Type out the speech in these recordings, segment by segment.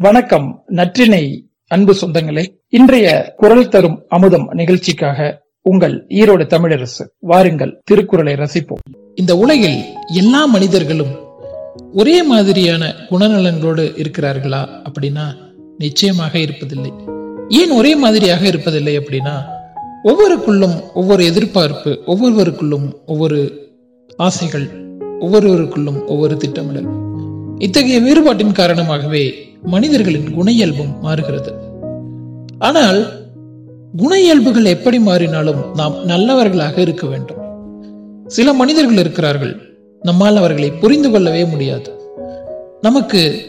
வணக்கம் நற்றினை அன்பு சொந்தங்களே. இன்றைய குரல் தரும் அமுதம் நிகழ்ச்சிக்காக உங்கள் ஈரோடு தமிழரசு வாருங்கள் திருக்குறளை ரசிப்போம். இந்த உலகில் எல்லா மனிதர்களும் ஒரே மாதிரியான குணநலன்களோடு இருக்கிறார்களா அப்படின்னா நிச்சயமாக இருப்பதில்லை. ஏன் ஒரே மாதிரியாக இருப்பதில்லை அப்படின்னா ஒவ்வொருக்குள்ளும் ஒவ்வொரு எதிர்பார்ப்பு ஒவ்வொருவருக்குள்ளும் ஒவ்வொரு ஆசைகள் ஒவ்வொருவருக்குள்ளும் ஒவ்வொரு திட்டமிடல். இத்தகைய வேறுபாட்டின் காரணமாகவே மனிதர்களின் குண இயல்பும் மாறுகிறது. ஆனால் குண இயல்புகள் எப்படி மாறினாலும் நாம் நல்லவர்களாக இருக்க வேண்டும். சில மனிதர்கள் இருக்கிறார்கள் நம்மால் அவர்களை புரிந்து கொள்ளவே முடியாது. நமக்கு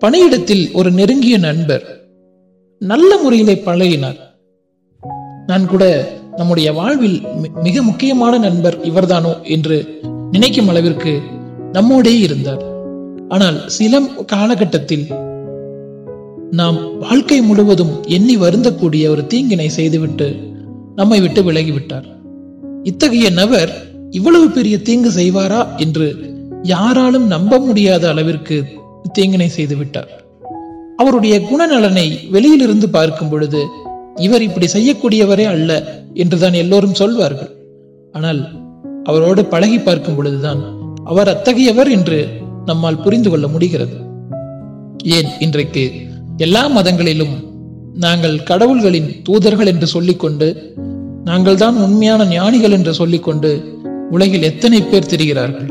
பணியிடத்தில் ஒரு நெருங்கிய நண்பர் நல்ல முறையிலே பழகினார். நான் கூட நம்முடைய வாழ்வில் மிக முக்கியமான நண்பர் இவர்தானோ என்று நினைக்கும் அளவிற்கு நம்மோடே இருந்தார். ஆனால் சில காலகட்டத்தில் நாம் வாழ்க்கை முழுவதும் எண்ணி வருந்தக்கூடிய ஒரு தீங்கினை செய்துவிட்டு நம்மை விட்டு விலகிவிட்டார். இத்தகைய நபர் இவ்வளவு பெரிய தீங்கு செய்வாரா என்று யாராலும் நம்ப முடியாத அளவிற்கு தீங்கினை செய்துவிட்டார். அவருடைய குணநலனை வெளியிலிருந்து பார்க்கும் பொழுது இவர் இப்படி செய்யக்கூடியவரே அல்ல என்றுதான் எல்லோரும் சொல்வார்கள். ஆனால் அவரோடு பழகி பார்க்கும் பொழுதுதான் அவர் அத்தகையவர் என்று நம்மால் புரிந்து கொள்ள முடிகிறது. ஏன் இன்றைக்கு எல்லா மதங்களிலும் நாங்கள் கடவுள்களின் தூதர்கள் என்று சொல்லிக்கொண்டு நாங்கள் தான் உண்மையான ஞானிகள் என்று சொல்லிக்கொண்டு உலகில் எத்தனை பேர் தெரிகிறார்கள்?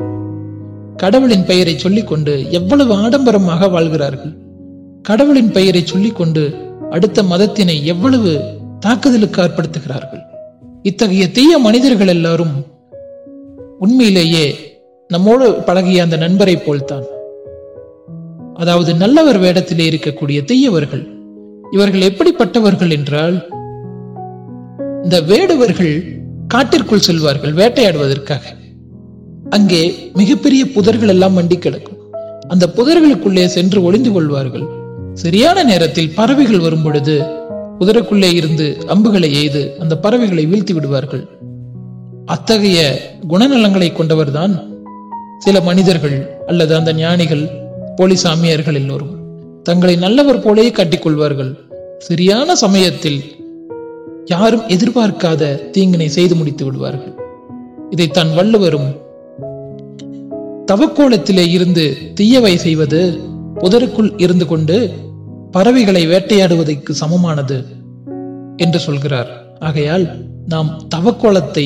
கடவுளின் பெயரை சொல்லிக்கொண்டு எவ்வளவு ஆடம்பரமாக வாழ்கிறார்கள்? கடவுளின் பெயரை சொல்லிக்கொண்டு அடுத்த மதத்தினை எவ்வளவு தாக்குதலுக்கு ஏற்படுத்துகிறார்கள் இத்தகைய தீய மனிதர்கள் எல்லாரும் உண்மையிலேயே நம்மோடு பழகிய அந்த நண்பரை போல்தான். அதாவது நல்லவர் வேடத்திலே இருக்கக்கூடிய தீயவர்கள். இவர்கள் எப்படிப்பட்டவர்கள் என்றால் இந்த வேடுவர்கள் காட்டிற்குள் செல்வார்கள் வேட்டையாடுவதற்காக. அங்கே மிகப்பெரிய புதர்கள் எல்லாம் மண்டி கிடக்கும். அந்த புதர்களுக்குள்ளே சென்று ஒளிந்து கொள்வார்கள். சரியான நேரத்தில் பறவைகள் வரும் பொழுது புதருக்குள்ளே இருந்து அம்புகளை எய்து அந்த பறவைகளை வீழ்த்தி விடுவார்கள். அத்தகைய குணநலங்களை கொண்டவர்தான் சில மனிதர்கள் அல்லது அந்த ஞானிகள் போலி சாமியார்கள் எல்லோரும் தங்களை நல்லவர் போலே கட்டிக்கொள்வார்கள். சரியான சமயத்தில் யாரும் எதிர்பார்க்காத தீங்கினை செய்து முடித்து விடுவார்கள். இதை தன் வள்ளுவரும் தவக்கோலத்திலே இருந்து தீயவை செய்வது புதருக்குள் இருந்து கொண்டு பறவைகளை வேட்டையாடுவதற்கு சமமானது என்று சொல்கிறார். ஆகையால் நாம் தவக்கோலத்தை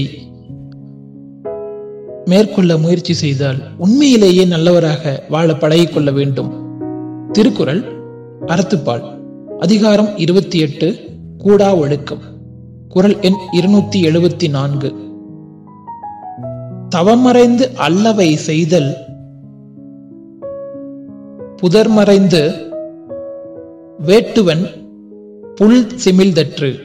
மேற்கொள்ள முயற்சி செய்தால் உண்மையிலேயே நல்லவராக வாழ பழகிக்கொள்ள வேண்டும். திருக்குறள் அறத்துப்பால். அதிகாரம் இருபத்தி எட்டு கூடா ஒழுக்கம். குரல் எண் இருநூத்தி எழுபத்தி நான்கு. தவமறைந்து அல்லவை செய்தல். புதர்மறைந்து வேட்டுவன் புல் சிமிழ்தற்று.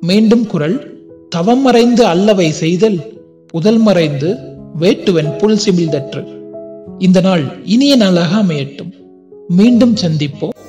மீண்டும் குரல் தவமறைந்து அல்லவை செய்தல். புதல் மறைந்து வேட்டுவன் புல் சிமிழ்தற்று. இந்த நாள் இனிய நாளாக அமையட்டும். மீண்டும் சந்திப்போம்.